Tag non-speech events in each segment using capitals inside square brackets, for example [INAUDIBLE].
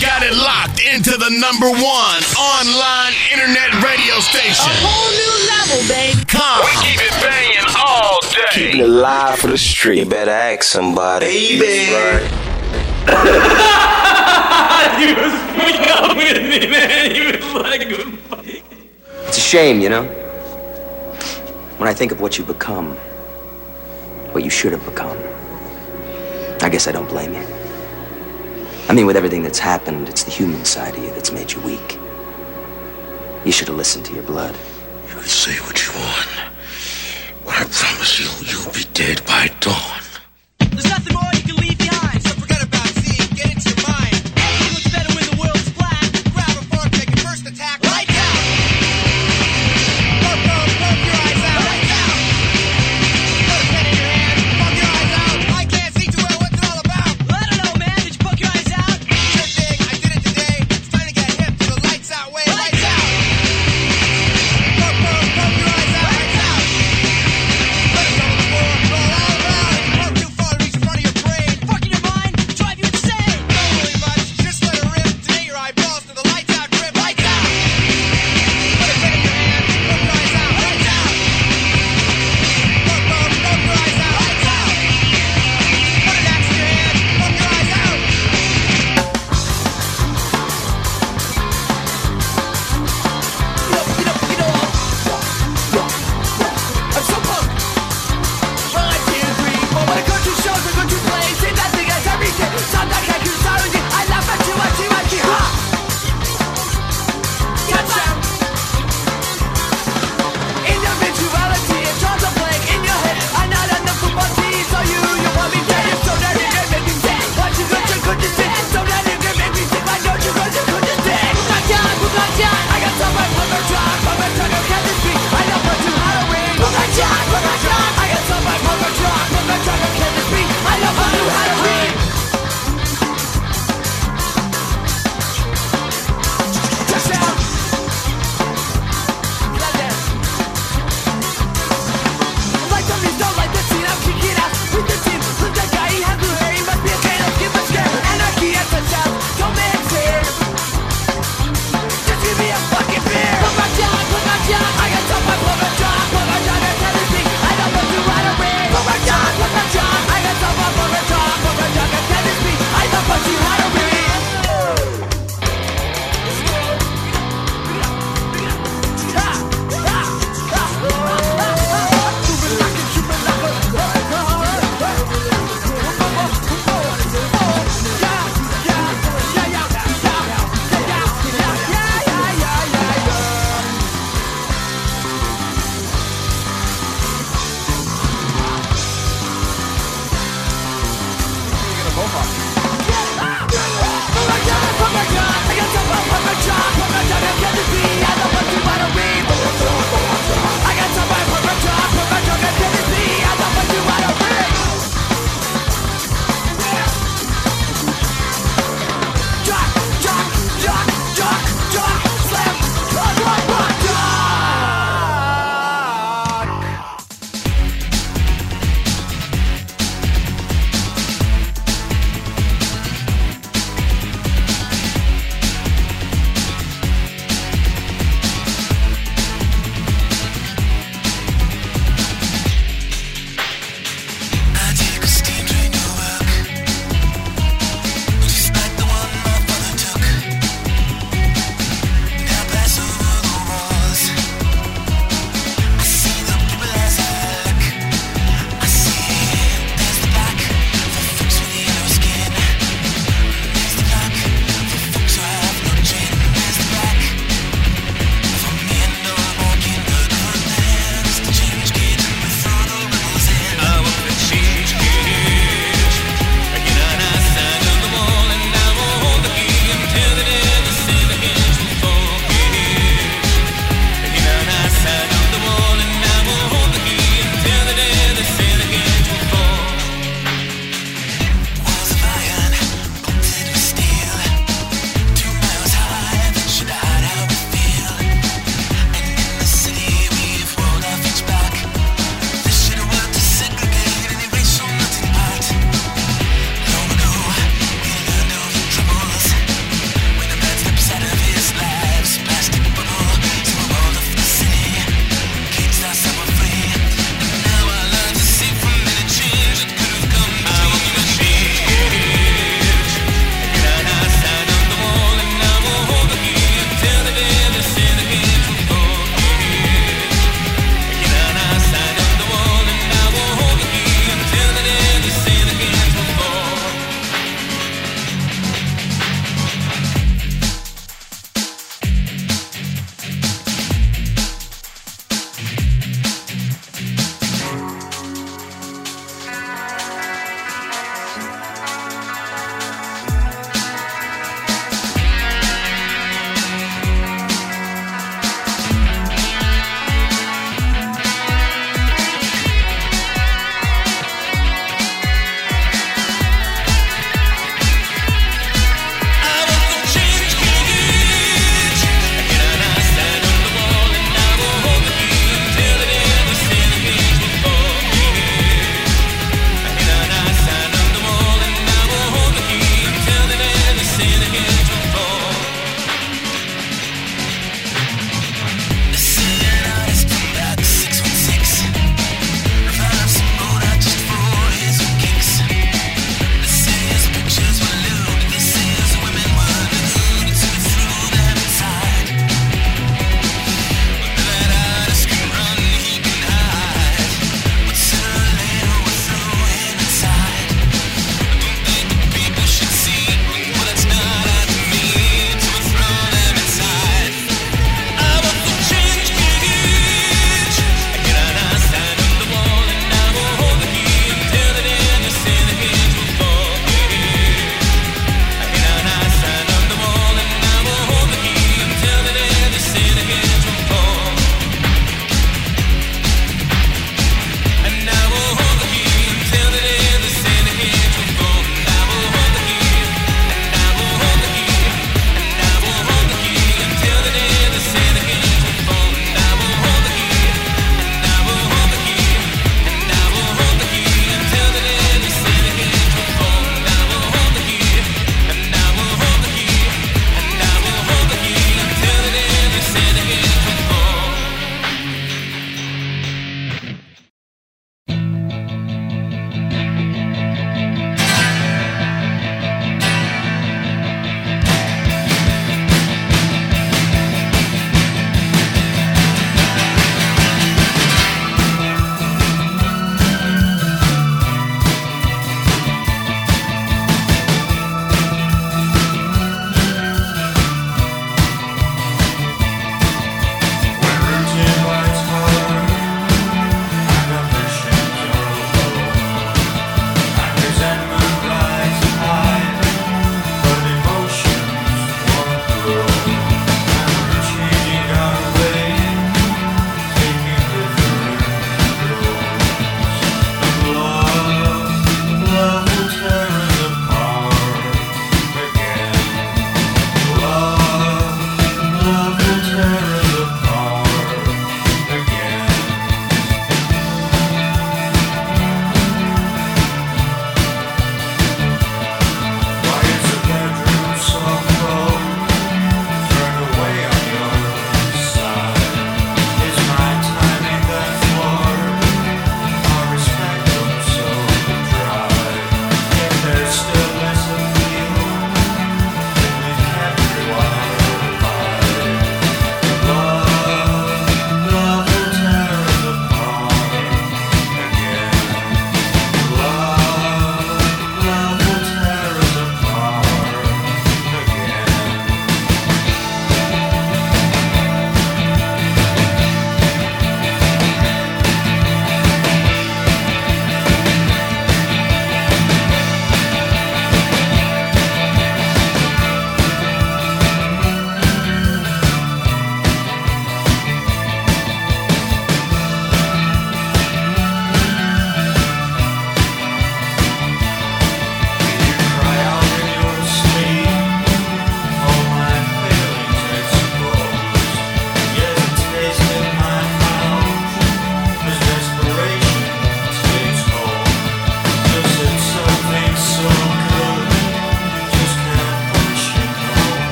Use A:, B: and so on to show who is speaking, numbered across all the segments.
A: got it locked into the number one online internet radio station.
B: A whole new level, baby.
A: Come.
C: We keep it banging all
D: Keeping
C: day.
D: it live for the street. You better ask somebody.
E: Baby.
D: Right. [LAUGHS]
F: he was fucking up with me, man. He was like,
E: It's a shame, you know? When I think of what you've become, what you should have become, I guess I don't blame you. I mean, with everything that's happened, it's the human side of you that's made you weak. You should have listened to your blood.
A: You can say what you want, but I promise you, you'll be dead by dawn.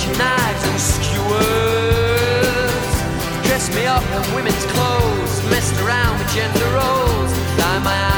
G: much knives and skewers. dress me up in women's clothes, messed around with gender roles, dye my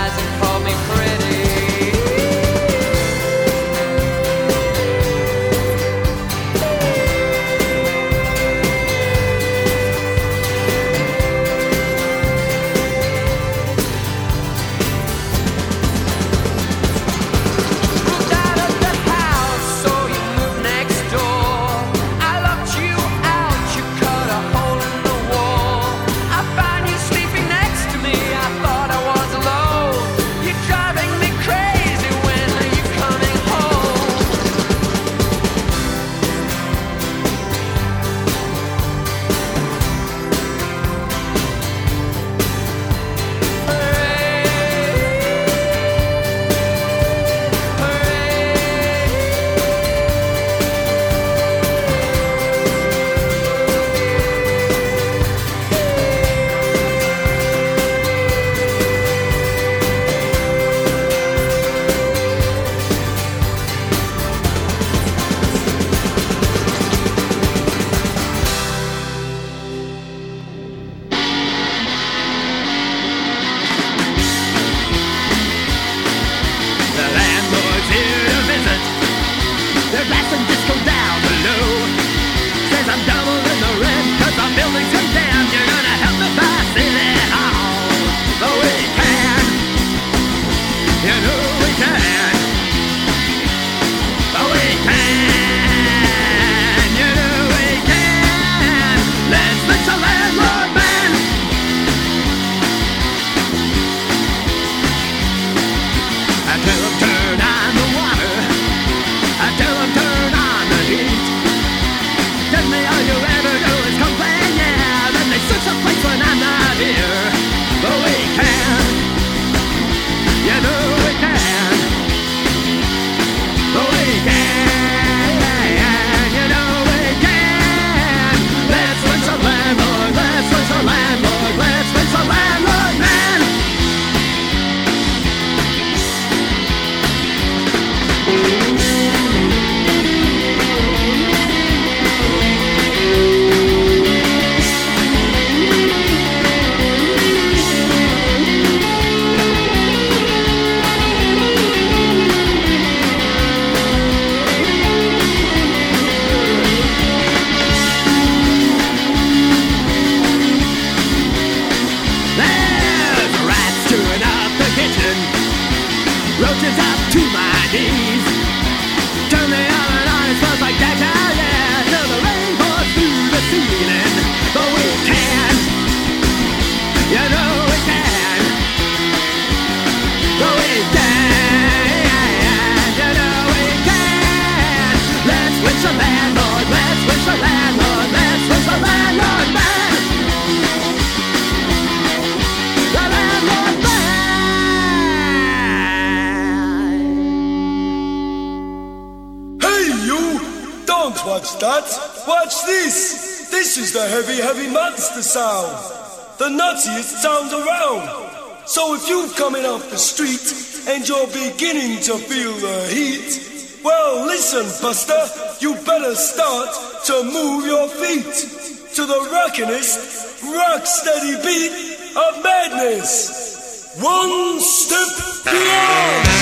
H: Don't watch that. Watch this. This is the heavy, heavy monster sound. The nuttiest sound around. So if you're coming off the street and you're beginning to feel the heat, well, listen, Buster, you better start to move your feet to the rockinest, rock steady beat of madness. One step beyond.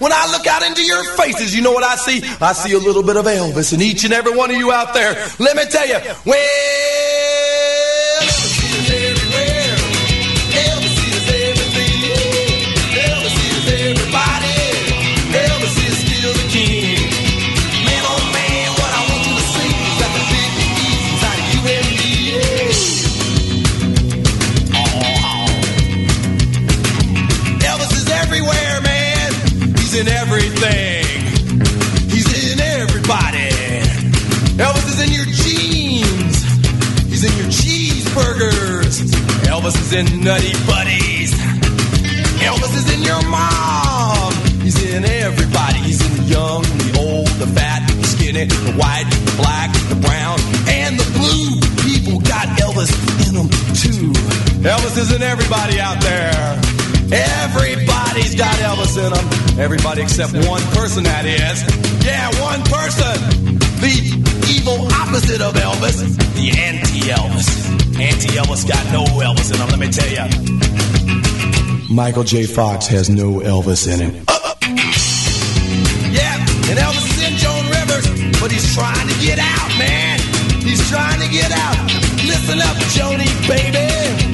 I: When I look out into your faces, you know what I see? I see a little bit of Elvis in each and every one of you out there. Let me tell you, well, Elvis in Nutty Buddies. Elvis is in your mom. He's in everybody. He's in the young, the old, the fat, the skinny, the white, the black, the brown, and the blue. People got Elvis in them too. Elvis is in everybody out there. Everybody's got Elvis in them. Everybody except one person, that is. Yeah, one person. The evil opposite of Elvis. The anti-Elvis. Anti-Elvis got no Elvis in him, let me tell you. Michael J. Fox has no Elvis in him. Uh, uh. Yeah, and Elvis is in Joan Rivers, but he's trying to get out, man. He's trying to get out. Listen up, Joni, baby.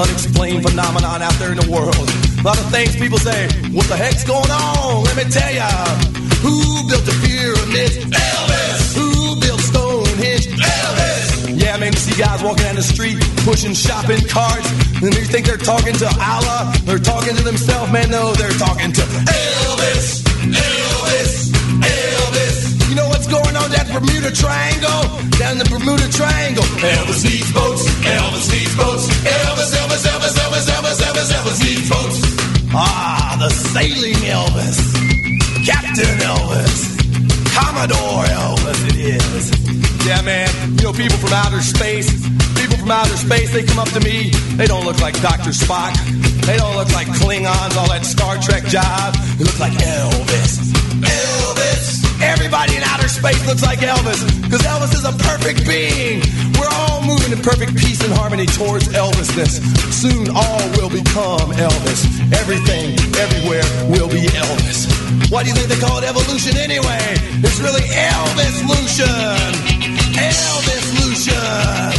I: Unexplained phenomenon out there in the world. A lot of things people say, what the heck's going on? Let me tell ya. Who built the pyramids? Elvis. Who built Stonehenge? Elvis. Yeah, man, you see guys walking down the street pushing shopping carts, and you think they're talking to Allah? They're talking to themselves, man. No, they're talking to Elvis. Elvis. Elvis. Going on that Bermuda Triangle? Down the Bermuda Triangle. Elvis needs boats. Elvis needs boats. Elvis, Elvis, Elvis, Elvis, Elvis, Elvis, Elvis needs boats. Ah, the sailing Elvis. Captain Elvis. Commodore Elvis it is. Yeah, man. You know, people from outer space, people from outer space, they come up to me. They don't look like Dr. Spock. They don't look like Klingons, all that Star Trek jive. They look like Elvis. Elvis. Everybody in outer space looks like Elvis, because Elvis is a perfect being. We're all moving in perfect peace and harmony towards Elvisness. Soon all will become Elvis. Everything, everywhere will be Elvis. Why do you think they call it evolution anyway? It's really Elvis-lution. Elvis-lution.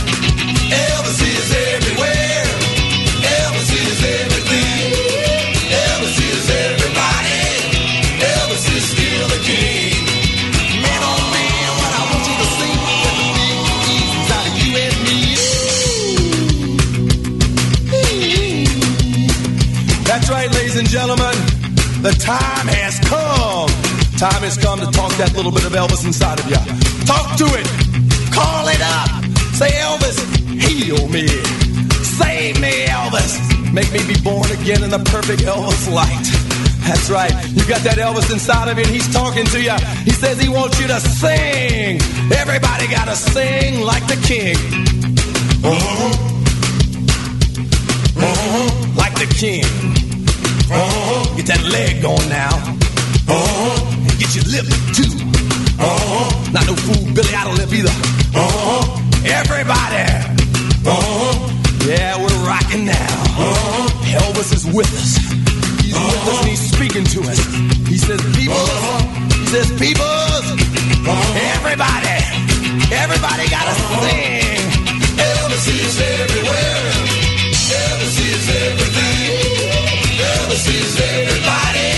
I: Elvis is everywhere. Elvis is everything. And gentlemen. The time has come. Time has come to talk that little bit of Elvis inside of you. Talk to it. Call it up. Say, Elvis, heal me. Save me, Elvis. Make me be born again in the perfect Elvis light. That's right. You got that Elvis inside of you, and he's talking to you. He says he wants you to sing. Everybody gotta sing like the king. Uh-huh. Uh-huh. Like the king. Uh-huh. Get that leg going now. Uh-huh. And get your lip too. Uh-huh. Not no fool Billy Idol lip either. Uh-huh. Everybody. Uh-huh. Yeah, we're rocking now. Uh-huh. Elvis is with us. He's with us and he's speaking to us. He says, people. He says, people. Everybody. Everybody gotta sing. Elvis is everywhere. Elvis is everything. Elvis is everybody.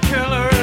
J: Killer,